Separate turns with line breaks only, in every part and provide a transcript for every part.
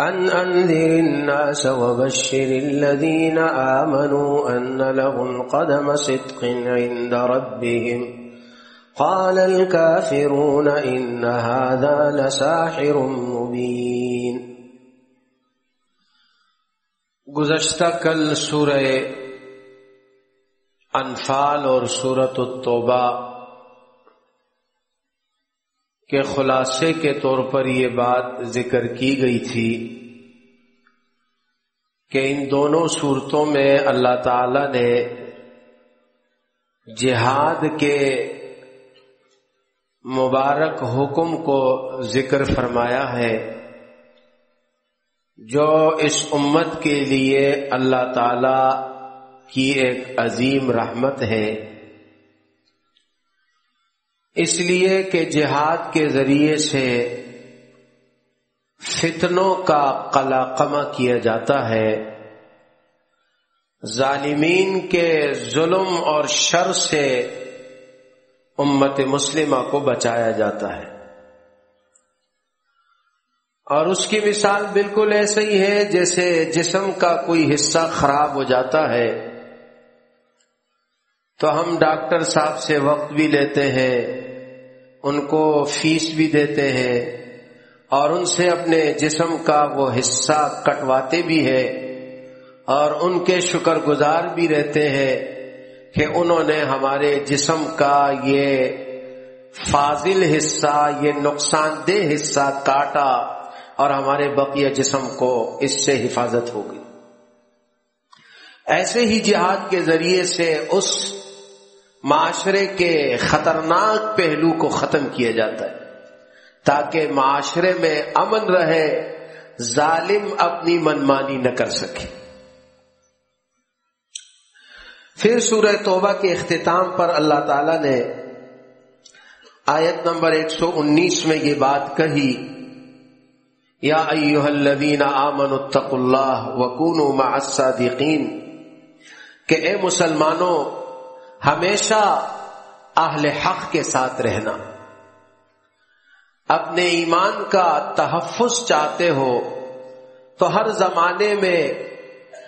أن أنذر الناس وبشر الذين آمنوا أن لهم قدم صدق عند ربهم. قال الكافرون إن هذا لساحر مبين.
گزشتہ کل سورہ انفال اور سورت التوبہ کے خلاصے کے طور پر یہ بات ذکر کی گئی تھی کہ ان دونوں صورتوں میں اللہ تعالی نے جہاد کے مبارک حکم کو ذکر فرمایا ہے، جو اس امت کے لیے اللہ تعالی کی ایک عظیم رحمت ہے۔ اس لیے کہ جہاد کے ذریعے سے فتنوں کا قلاقمہ کیا جاتا ہے۔ ظالمین کے ظلم اور شر سے امت مسلمہ کو بچایا جاتا ہے۔ اور اس کی مثال بالکل ایسے ہی ہے جیسے جسم کا کوئی حصہ خراب ہو جاتا ہے۔ تو ہم ڈاکٹر صاحب سے وقت بھی لیتے ہیں، ان کو فیس بھی دیتے ہیں، اور ان سے اپنے جسم کا وہ حصہ کٹواتے بھی ہیں، اور ان کے شکر گزار بھی رہتے ہیں کہ انہوں نے ہمارے جسم کا یہ فاضل حصہ، یہ نقصان دہ حصہ کاٹا، اور ہمارے بقیہ جسم کو اس سے حفاظت ہوگی ایسے ہی جہاد کے ذریعے سے اس معاشرے کے خطرناک پہلو کو ختم کیا جاتا ہے تاکہ معاشرے میں امن رہے، ظالم اپنی منمانی نہ کر سکے۔ پھر سورہ توبہ کے اختتام پر اللہ تعالی نے آیت نمبر ایک سو انیس میں یہ بات کہی، یا ایوہ الذین آمنوا اتقوا اللہ وکونوا مع الصادقین، کہ اے مسلمانوں ہمیشہ اہل حق کے ساتھ رہنا۔ اپنے ایمان کا تحفظ چاہتے ہو تو ہر زمانے میں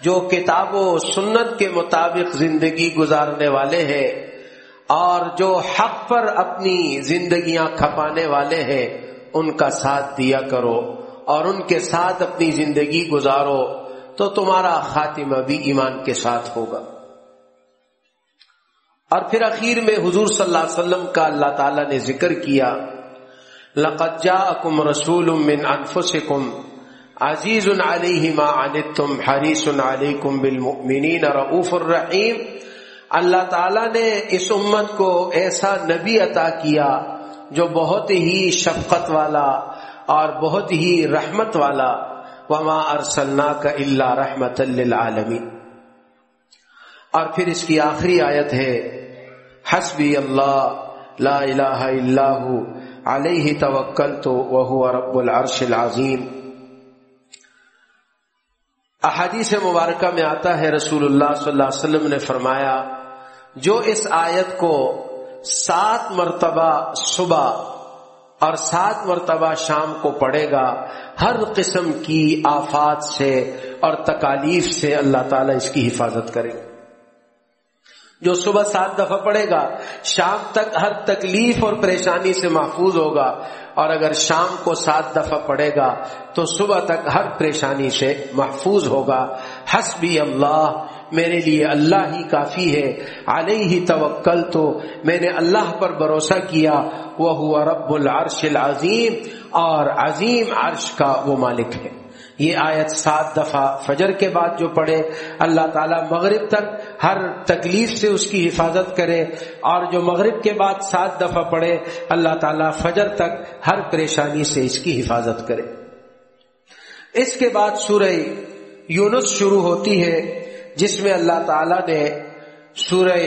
جو کتاب و سنت کے مطابق زندگی گزارنے والے ہیں اور جو حق پر اپنی زندگیاں کھپانے والے ہیں، ان کا ساتھ دیا کرو اور ان کے ساتھ اپنی زندگی گزارو تو تمہارا خاتمہ بھی ایمان کے ساتھ ہوگا۔ اور پھر اخیر میں حضور صلی اللہ علیہ وسلم کا اللہ تعالی نے ذکر کیا، لقد جاءکم رسول من انفسکم عزیز علیہ ما عنتم حریص علیکم بالمؤمنین رؤوف الرحیم۔ اللہ تعالی نے اس امت کو ایسا نبی عطا کیا جو بہت ہی شفقت والا اور بہت ہی رحمت والا۔ وما ارسلنا کا اللہ رحمت للعالمین۔ اور پھر اس کی آخری آیت ہے حسبی اللہ، لا الہ الا ہو، علیہ توکل تو وہ رب العرش العظیم۔ احادیث مبارکہ میں آتا ہے، رسول اللہ صلی اللہ علیہ وسلم نے فرمایا، جو اس آیت کو سات مرتبہ صبح اور سات مرتبہ شام کو پڑے گا، ہر قسم کی آفات سے اور تکالیف سے اللہ تعالیٰ اس کی حفاظت کرے۔ گا جو صبح سات دفعہ پڑے گا، شام تک ہر تکلیف اور پریشانی سے محفوظ ہوگا۔ اور اگر شام کو سات دفعہ پڑے گا، تو صبح تک ہر پریشانی سے محفوظ ہوگا۔ حسبی اللہ، میرے لیے اللہ ہی کافی ہے۔ علیہ ہی توکل تو میں نے اللہ پر بھروسہ کیا۔ وہ ہوا رب العرش العظیم، اور عظیم عرش کا وہ مالک ہے۔ یہ آیت سات دفعہ فجر کے بعد جو پڑھے، اللہ تعالیٰ مغرب تک ہر تکلیف سے اس کی حفاظت کرے اور جو مغرب کے بعد سات دفعہ پڑھے، اللہ تعالیٰ فجر تک ہر پریشانی سے اس کی حفاظت کرے۔ اس کے بعد سورہ یونس شروع ہوتی ہے، جس میں اللہ تعالی نے سورہ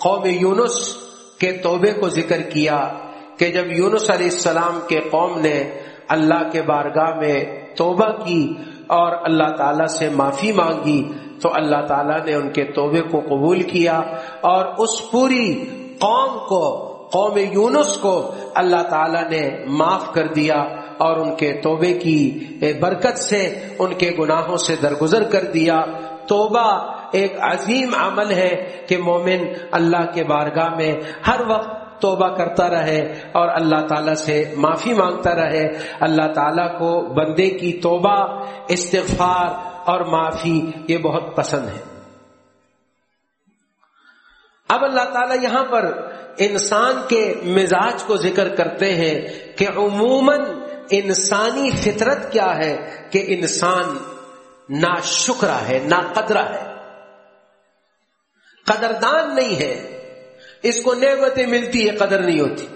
قوم یونس کے توبے کو ذکر کیا کہ جب یونس علیہ السلام کے قوم نے اللہ کے بارگاہ میں توبہ کی اور اللہ تعالی سے معافی مانگی تو اللہ تعالیٰ نے ان کے توبے کو قبول کیا اور اس پوری قوم کو، قوم یونس کو اللہ تعالیٰ نے معاف کر دیا اور ان کے توبے کی برکت سے، ان کے گناہوں سے درگزر کر دیا۔ توبہ ایک عظیم عمل ہے کہ مومن اللہ کے بارگاہ میں ہر وقت توبہ کرتا رہے اور اللہ تعالیٰ سے معافی مانگتا رہے۔ اللہ تعالیٰ کو بندے کی توبہ، استغفار اور معافی یہ بہت پسند ہے۔ اب اللہ تعالیٰ یہاں پر انسان کے مزاج کو ذکر کرتے ہیں کہ عموماً انسانی فطرت کیا ہے کہ انسان نا شکرا ہے نا قدرا ہے۔ قدردان نہیں ہے۔ اس کو نعمتیں ملتی ہے، قدر نہیں ہوتی۔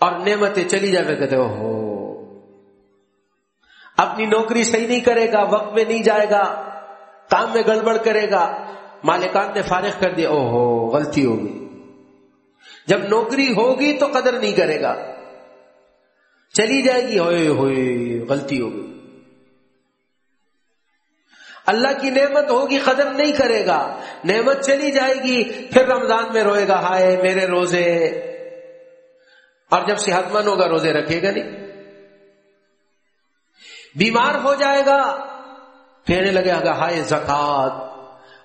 اور نعمتیں چلی جائے کہتے ہو اپنی نوکری صحیح نہیں کرے گا، وقت میں نہیں جائے گا، کام میں گڑبڑ کرے گا۔ مالکان نے فارغ کر دیا او ہو غلطی ہوگی جب نوکری ہوگی تو قدر نہیں کرے گا۔ چلی جائے گی، ہوئے ہوئے، غلطی ہوگی اللہ کی نعمت ہوگی، قدر نہیں کرے گا۔ نعمت چلی جائے گی، پھر رمضان میں روئے گا، ہائے میرے روزے۔ اور جب صحت مند ہوگا، روزے رکھے گا نہیں۔ بیمار ہو جائے گا، کہنے لگے گا، ہائے زکات۔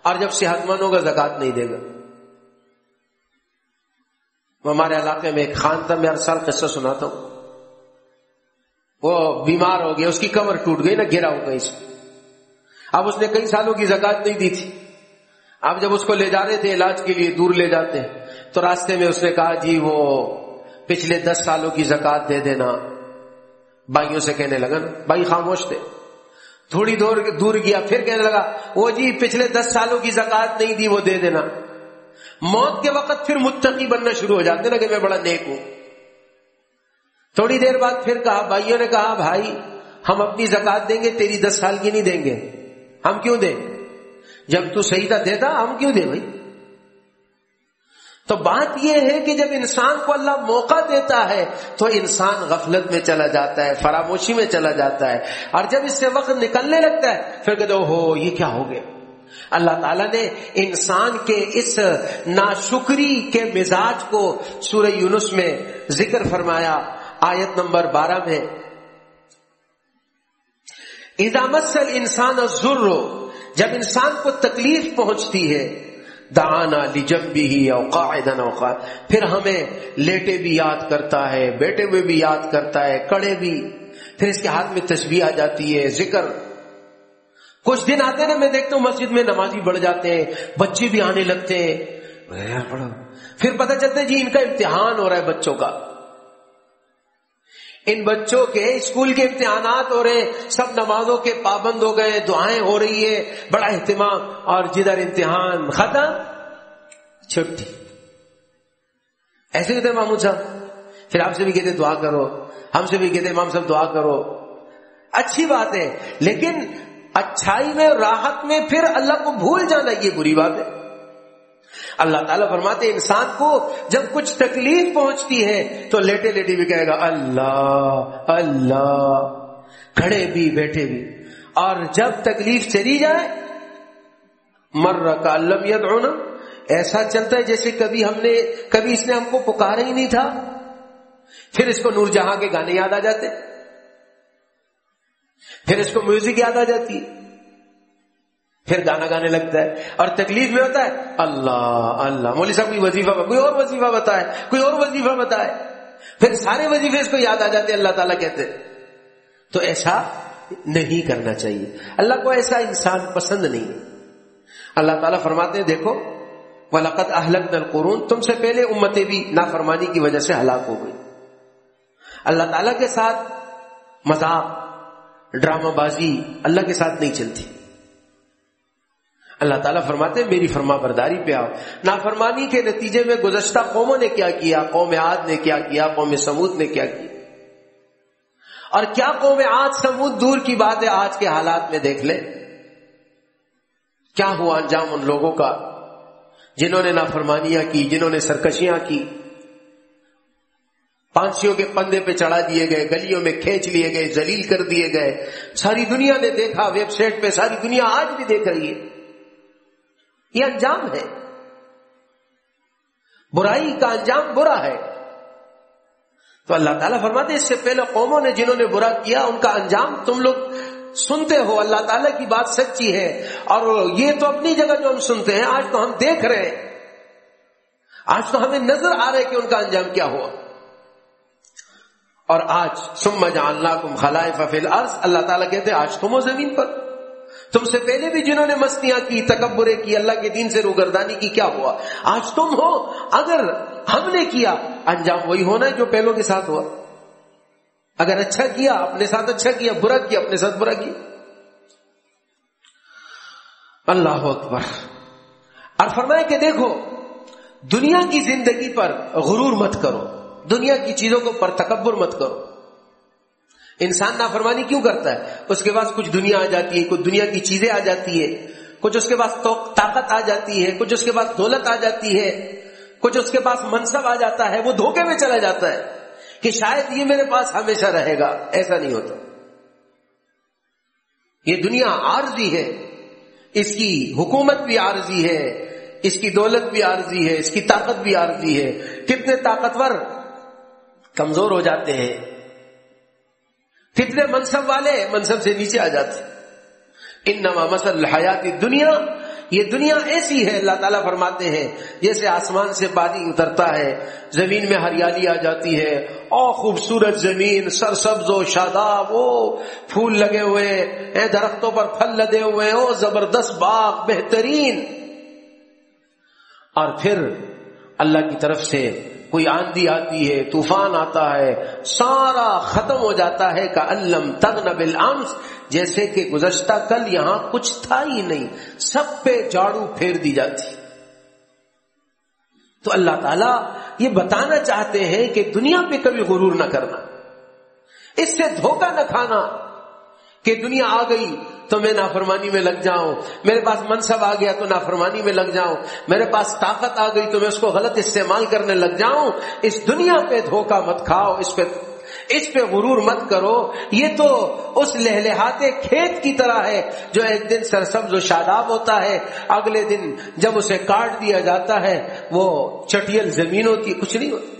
اور جب صحت مند ہوگا، زکات نہیں دے گا۔ وہ ہمارے علاقے میں ایک خان تھا، میں ہر سال قصہ سناتا ہوں۔ وہ بیمار ہو گیا، اس کی کمر ٹوٹ گئی نا گرا ہو گئی اس میں اب اس نے کئی سالوں کی زکات نہیں دی تھی۔ اب جب اس کو لے جا رہے تھے علاج کے لیے دور لے جاتے تو راستے میں اس نے کہا جی وہ پچھلے دس سالوں کی زکات دے دینا۔ بھائیوں سے کہنے لگا نا بھائی، خاموش تھے۔ تھوڑی دور دور گیا، پھر کہنے لگا، وہ جی پچھلے دس سالوں کی زکات نہیں دی، وہ دے دینا۔ موت کے وقت پھر متقی بننا شروع ہو جاتے نا کہ میں بڑا نیک ہوں۔ تھوڑی دیر بعد پھر کہا بھائیوں نے کہا، بھائی، ہم اپنی زکات دیں گے، تیری دس سال کی نہیں دیں گے۔ ہم کیوں دیں؟ جب تو صحیح تھا دیتا، ہم کیوں دیں بھائی؟ تو بات یہ ہے کہ جب انسان کو اللہ موقع دیتا ہے، تو انسان غفلت میں چلا جاتا ہے، فراموشی میں چلا جاتا ہے۔ اور جب اس سے وقت نکلنے لگتا ہے، پھر کہتے ہو یہ کیا ہو گیا؟ اللہ تعالیٰ نے انسان کے اس ناشکری کے مزاج کو سورہ یونس میں ذکر فرمایا۔ آیت نمبر بارہ میں ادامت انسان ضرور جب انسان کو تکلیف پہنچتی ہے دانا لجم بھی ہی اوقات اوقات پھر ہمیں لیٹے بھی یاد کرتا ہے بیٹے ہوئے بھی یاد کرتا ہے، کڑے بھی۔ پھر اس کے ہاتھ میں تصویر آ جاتی ہے، ذکر۔ کچھ دن آتے نا، میں دیکھتا ہوں مسجد میں نمازی بڑھ جاتے ہیں، بچے بھی آنے لگتے ہیں۔ پھر پتہ چلتا ہے جی ان کا امتحان ہو رہا ہے بچوں کا۔ ان بچوں کے اسکول کے امتحانات ہو رہے ہیں، سب نمازوں کے پابند ہو گئے، دعائیں ہو رہی ہے بڑا اہتمام، اور جدھر امتحان ختم، چھٹی۔ ایسے کہتے محمود صاحب۔ پھر آپ سے بھی کہتے دعا کرو، ہم سے بھی کہتے امام صاحب دعا کرو۔ اچھی بات ہے، لیکن اچھائی میں، راحت میں پھر اللہ کو بھول جانا یہ بری بات ہے۔ اللہ تعالیٰ فرماتے انسان کو جب کچھ تکلیف پہنچتی ہے تو لیٹے لیٹے بھی کہے گا، اللہ اللہ، کھڑے بھی، بیٹھے بھی۔ اور جب تکلیف چلی جائے مر کا اللہ ہونا ایسا چلتا ہے جیسے کبھی ہم نے، کبھی اس نے ہم کو پکارا ہی نہیں تھا۔ پھر اس کو نور جہاں کے گانے یاد آ جاتے۔ پھر اس کو میوزک یاد آ جاتی۔ ہے پھر گانا گانے لگتا ہے اور تکلیف میں ہوتا ہے، اللہ اللہ، مولوی صاحب کوئی وظیفہ کوئی اور وظیفہ بتائے، کوئی اور وظیفہ بتائے۔ پھر سارے وظیفے اس کو یاد آ جاتے اللہ تعالیٰ کہتے تو ایسا نہیں کرنا چاہیے۔ اللہ کو ایسا انسان پسند نہیں۔ اللہ تعالیٰ فرماتے ہیں، دیکھو ولاقت اہلک نل قرون تم سے پہلے امتیں بھی نافرمانی کی وجہ سے ہلاک ہو گئی اللہ تعالیٰ کے ساتھ مذاق، ڈرامہ بازی اللہ کے ساتھ نہیں چلتی۔ اللہ تعالیٰ فرماتے میری فرما برداری پہ آؤ۔ نافرمانی کے نتیجے میں گزشتہ قوموں نے کیا کیا؟ قوم عاد نے کیا کیا؟ قوم سمود نے کیا کیا؟ اور کیا قوم آج سمود دور کی بات ہے آج کے حالات میں دیکھ لیں؟ کیا ہوا انجام ان لوگوں کا جنہوں نے نافرمانیاں کی، جنہوں نے سرکشیاں کی؟ پانسیوں کے پندے پہ چڑھا دیے گئے، گلیوں میں کھینچ لیے گئے زلیل کر دیے گئے۔ ساری دنیا نے دیکھا، ویب سائٹ پہ ساری دنیا آج بھی دیکھ رہی ہے۔ یہ انجام ہے۔ برائی کا انجام برا ہے۔ تو اللہ تعالیٰ فرماتے اس سے پہلے قوموں نے جنہوں نے برا کیا، ان کا انجام تم لوگ سنتے ہو۔ اللہ تعالیٰ کی بات سچی ہے۔ اور یہ تو اپنی جگہ جو ہم سنتے ہیں، آج تو ہم دیکھ رہے ہیں۔ آج تو ہمیں نظر آ رہا ہے کہ ان کا انجام کیا ہوا۔ اور آج سم اللہ کم خلائے ففیل عرض اللہ تعالیٰ کہتے آج تم ہو زمین پر۔ تم سے پہلے بھی جنہوں نے مستیاں کی تکبرے کی، اللہ کے دین سے روگردانی کی، کیا ہوا؟ آج تم ہو، اگر ہم نے کیا، انجام وہی ہونا ہے جو پہلوں کے ساتھ ہوا۔ اگر اچھا کیا، اپنے ساتھ اچھا کیا، برا کیا، اپنے ساتھ برا کیا۔ اللہ اکبر۔ اور فرمائے کہ دیکھو، دنیا کی زندگی پر غرور مت کرو۔ دنیا کی چیزوں کو پر تکبر مت کرو۔ انسان نافرمانی کیوں کرتا ہے؟ اس کے پاس کچھ دنیا آ جاتی ہے، کچھ دنیا کی چیزیں آ جاتی ہے کچھ اس کے پاس طاقت آ جاتی ہے، کچھ اس کے پاس دولت آ جاتی ہے، کچھ اس کے پاس منصب آ جاتا ہے، وہ دھوکے میں چلا جاتا ہے کہ شاید یہ میرے پاس ہمیشہ رہے گا۔ ایسا نہیں ہوتا۔ یہ دنیا عارضی ہے۔ اس کی حکومت بھی عارضی ہے، اس کی دولت بھی عارضی ہے، اس کی طاقت بھی عارضی ہے۔ کتنے طاقتور کمزور ہو جاتے ہیں۔ کتنے منصب والے منصب سے نیچے آ جاتے ان نما مسل حیاتی دنیا یہ دنیا ایسی ہے، اللہ تعالیٰ فرماتے ہیں، جیسے آسمان سے پانی اترتا ہے، زمین میں ہریالی آ جاتی ہے اور خوبصورت زمین سر سبز و شاداب وہ پھول لگے ہوئے درختوں پر پھل لدے ہوئے او زبردست باغ، بہترین۔ اور پھر اللہ کی طرف سے کوئی آندھی آتی ہے، طوفان آتا ہے، سارا ختم ہو جاتا ہے کا علم تگ نبل جیسے کہ گزشتہ کل یہاں کچھ تھا ہی نہیں، سب پہ جاڑو پھیر دی جاتی۔ تو اللہ تعالی یہ بتانا چاہتے ہیں کہ دنیا پہ کبھی غرور نہ کرنا، اس سے دھوکہ نہ کھانا۔ کہ دنیا آ گئی تو میں نافرمانی میں لگ جاؤں۔ میرے پاس منصب آ گیا تو نافرمانی میں لگ جاؤں۔ میرے پاس طاقت آ گئی تو میں اس کو غلط استعمال کرنے لگ جاؤں۔ اس دنیا پہ دھوکہ مت کھاؤ، اس پہ اس پہ غرور مت کرو۔ یہ تو اس لہلہاتے کھیت کی طرح ہے جو ایک دن سرسبز و شاداب ہوتا ہے۔ اگلے دن جب اسے کاٹ دیا جاتا ہے، وہ چٹیل زمین ہوتی کچھ نہیں ہوتی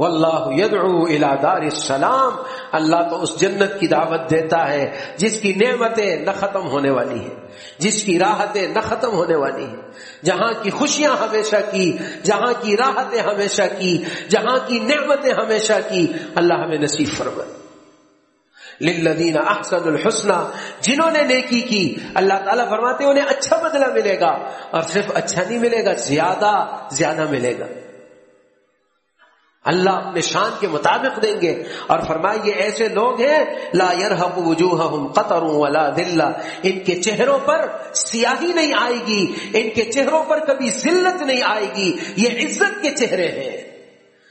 واللہ یدعو الى دار السلام۔ اللہ تو اس جنت کی دعوت دیتا ہے جس کی نعمتیں نہ ختم ہونے والی ہیں، جس کی راحتیں نہ ختم ہونے والی ہیں۔ جہاں کی خوشیاں ہمیشہ کی، جہاں کی راحتیں ہمیشہ کی، جہاں کی نعمتیں ہمیشہ کی۔ اللہ ہمیں نصیب فرمائے۔ للذین احسن الحسنہ، جنہوں نے نیکی کی، اللہ تعالیٰ فرماتے ہیں انہیں اچھا بدلہ ملے گا اور صرف اچھا نہیں ملے گا، زیادہ زیادہ ملے گا۔ اللہ اپنے شان کے مطابق دیں گے۔ اور فرمائیے، ایسے لوگ ہیں، لا يرحم وجوہہم قطر ولا ذلہ۔ ان کے چہروں پر سیاہی نہیں آئے گی، ان کے چہروں پر کبھی ذلت نہیں آئے گی۔ یہ عزت کے چہرے ہیں۔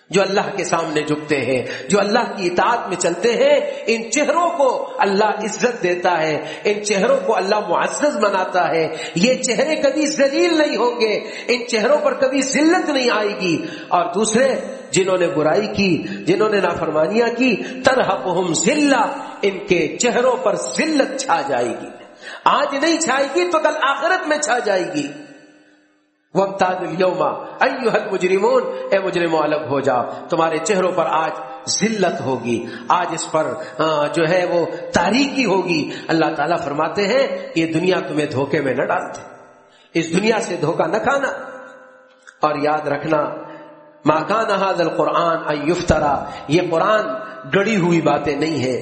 جو اللہ کے سامنے جھکتے ہیں، جو اللہ کی اطاعت میں چلتے ہیں، ان چہروں کو اللہ عزت دیتا ہے، ان چہروں کو اللہ معزز بناتا ہے۔ یہ چہرے کبھی ذلیل نہیں ہوں گے، ان چہروں پر کبھی ذلت نہیں آئے گی۔ اور دوسرے، جنہوں نے برائی کی، جنہوں نے نافرمانیاں کی ترحم ذلہ، ان کے چہروں پر ذلت چھا جائے گی۔ آج نہیں چھائے گی تو کل آخرت میں چھا جائے گی۔ مجرمون اے مجرموں الگ ہو جاؤ. تمہارے چہروں پر آج ذلت ہوگی. آج اس پر جو ہے وہ تاریخی ہوگی. اللہ تعالیٰ فرماتے ہیں یہ دنیا تمہیں دھوکے میں نہ ڈالتے اس دنیا سے دھوکا نہ کھانا. اور یاد رکھنا ماکان حاضل قرآن یفترا. یہ قرآن گڑی ہوئی باتیں نہیں ہے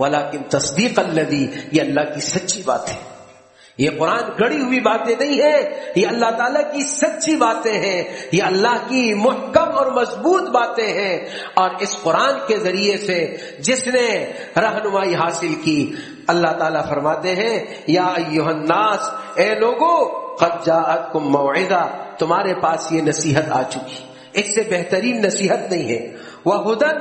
ولیکن تصدیق اللہ یہ اللہ کی سچی بات ہے. یہ قرآن گڑی ہوئی باتیں نہیں ہے یہ اللہ تعالیٰ کی سچی باتیں ہیں، یہ اللہ کی محکم اور مضبوط باتیں ہیں۔ اور اس قرآن کے ذریعے سے جس نے رہنمائی حاصل کی، اللہ تعالیٰ فرماتے ہیں، یا الناس، اے لوگو، قد جاءتکم موعظہ، تمہارے پاس یہ نصیحت آ چکی۔ اس سے بہترین نصیحت نہیں ہے۔ وہ ہدن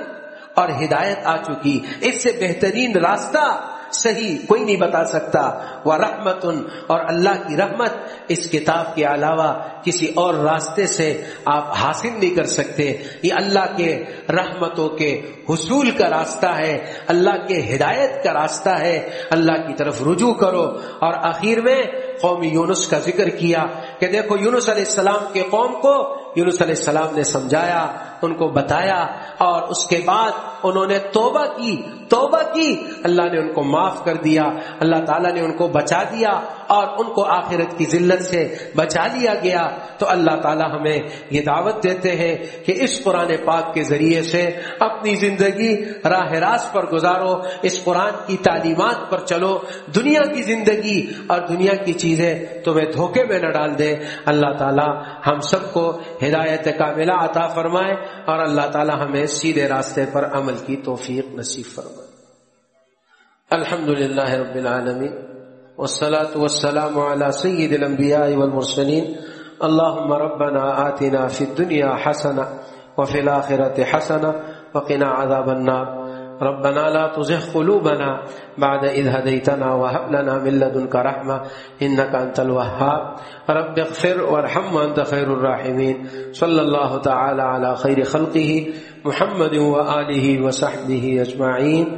اور ہدایت آ چکی۔ اس سے بہترین راستہ صحیح، کوئی نہیں بتا سکتا۔ وہ رحمت اور اللہ کی رحمت اس کتاب کے علاوہ کسی اور راستے سے آپ حاصل نہیں کر سکتے۔ یہ اللہ کے رحمتوں کے حصول کا راستہ ہے، اللہ کے ہدایت کا راستہ ہے۔ اللہ کی طرف رجوع کرو۔ اور آخر میں قوم یونس کا ذکر کیا کہ دیکھو، یونس علیہ السلام کے قوم کو یونس علیہ السلام نے سمجھایا، ان کو بتایا اور اس کے بعد انہوں نے توبہ کی۔ توبہ کی۔ اللہ نے ان کو معاف کر دیا۔ اللہ تعالیٰ نے ان کو بچا دیا اور ان کو آخرت کی ذلت سے بچا لیا گیا۔ تو اللہ تعالیٰ ہمیں یہ دعوت دیتے ہیں کہ اس قرآن پاک کے ذریعے سے اپنی زندگی راہ راست پر گزارو، اس قرآن کی تعلیمات پر چلو۔ دنیا کی زندگی اور دنیا کی چیزیں تمہیں دھوکے میں نہ ڈال دے اللہ تعالیٰ ہم سب کو ہدایت کا ملا عطا فرمائے اور اللہ تعالی ہمیں سیدھے راستے پر عمل کی توفیق نصیب فرمائے۔ الحمد للہ رب العالمین والصلاة والسلام على سید الانبیاء والمرسلین اللهم ربنا آتنا في الدنيا حسنة وفي الآخرة حسنة وقنا عذاب النار ربنا لا تزغ قلوبنا بعد إذ هديتنا وهب لنا من لدنك رحمة إنك أنت الوهاب رب اغفر وارحم وأنت خير الراحمين صلى الله تعالى على خير خلقه محمد وآله وصحبه أجمعين